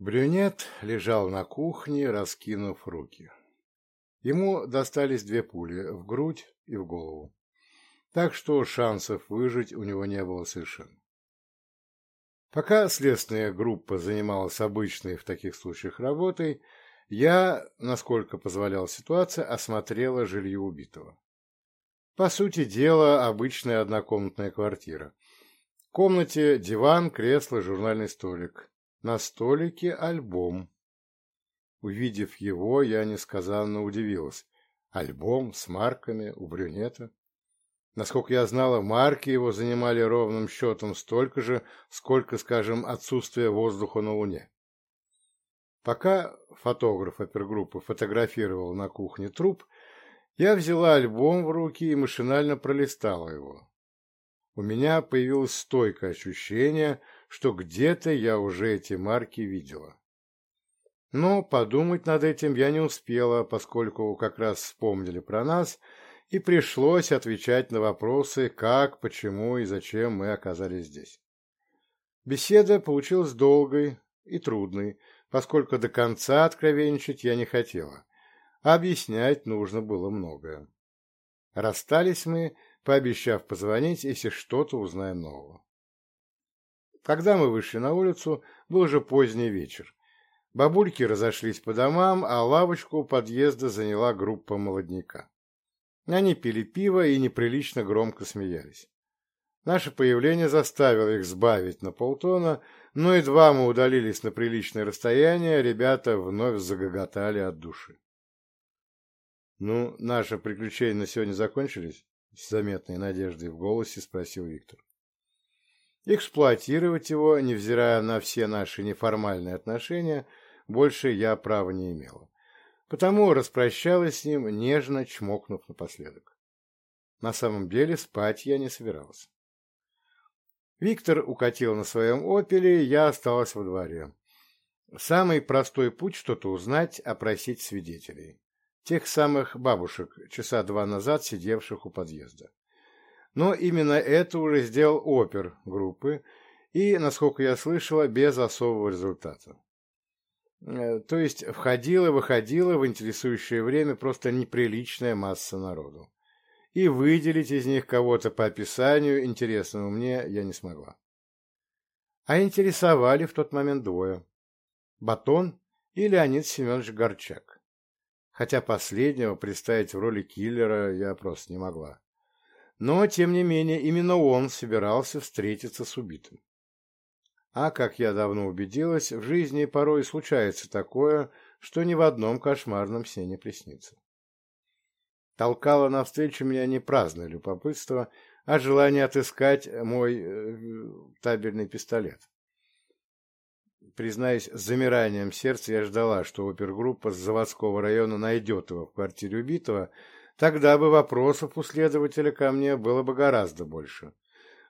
Брюнет лежал на кухне, раскинув руки. Ему достались две пули в грудь и в голову, так что шансов выжить у него не было совершенно. Пока следственная группа занималась обычной в таких случаях работой, я, насколько позволяла ситуация, осмотрела жилье убитого. По сути дела, обычная однокомнатная квартира. В комнате диван, кресло, журнальный столик. На столике альбом. Увидев его, я несказанно удивилась. Альбом с марками у брюнета. Насколько я знала, марки его занимали ровным счетом столько же, сколько, скажем, отсутствие воздуха на Луне. Пока фотограф опергруппы фотографировал на кухне труп, я взяла альбом в руки и машинально пролистала его. У меня появилось стойкое ощущение, что где-то я уже эти марки видела. Но подумать над этим я не успела, поскольку как раз вспомнили про нас, и пришлось отвечать на вопросы, как, почему и зачем мы оказались здесь. Беседа получилась долгой и трудной, поскольку до конца откровенничать я не хотела. объяснять нужно было многое. Расстались мы, пообещав позвонить, если что-то узнаем нового. Когда мы вышли на улицу, был уже поздний вечер. Бабульки разошлись по домам, а лавочку у подъезда заняла группа молодняка. Они пили пиво и неприлично громко смеялись. Наше появление заставило их сбавить на полтона, но едва мы удалились на приличное расстояние, ребята вновь загоготали от души. «Ну, наши приключения на сегодня закончились?» — с заметной надеждой в голосе спросил Виктор эксплуатировать его, невзирая на все наши неформальные отношения, больше я права не имела. Потому распрощалась с ним, нежно чмокнув напоследок. На самом деле спать я не собиралась. Виктор укатил на своем «Опеле», я осталась во дворе. Самый простой путь что-то узнать, опросить свидетелей. Тех самых бабушек, часа два назад сидевших у подъезда. Но именно это уже сделал опер группы, и, насколько я слышала, без особого результата. Э, то есть входила и выходила в интересующее время просто неприличная масса народу. И выделить из них кого-то по описанию, интересному мне, я не смогла. А интересовали в тот момент двое. Батон и Леонид Семенович Горчак. Хотя последнего представить в роли киллера я просто не могла. Но, тем не менее, именно он собирался встретиться с убитым. А, как я давно убедилась, в жизни порой случается такое, что ни в одном кошмарном сне не приснится. Толкало навстречу меня не праздное любопытство, а желание отыскать мой э, табельный пистолет. Признаюсь, с замиранием сердца я ждала, что опергруппа с заводского района найдет его в квартире убитого, Тогда бы вопросов у следователя ко мне было бы гораздо больше.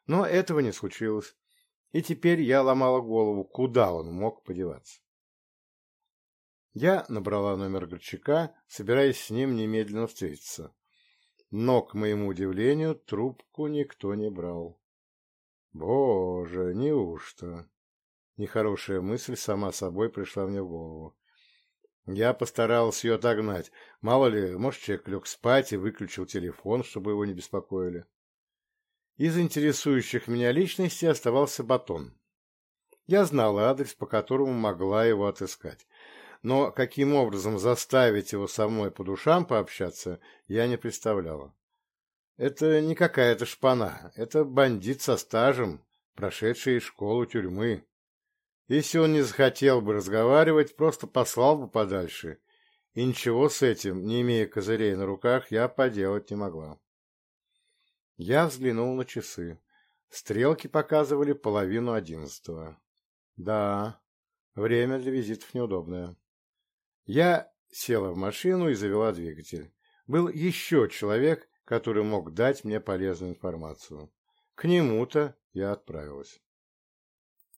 Но этого не случилось, и теперь я ломала голову, куда он мог подеваться. Я набрала номер Горчака, собираясь с ним немедленно встретиться. Но, к моему удивлению, трубку никто не брал. Боже, неужто? Нехорошая мысль сама собой пришла мне в голову. Я постарался ее отогнать. Мало ли, может, человек лег спать и выключил телефон, чтобы его не беспокоили. Из интересующих меня личностей оставался батон. Я знал адрес, по которому могла его отыскать. Но каким образом заставить его со мной по Если он не захотел бы разговаривать, просто послал бы подальше, и ничего с этим, не имея козырей на руках, я поделать не могла. Я взглянул на часы. Стрелки показывали половину одиннадцатого. Да, время для визитов неудобное. Я села в машину и завела двигатель. Был еще человек, который мог дать мне полезную информацию. К нему-то я отправилась.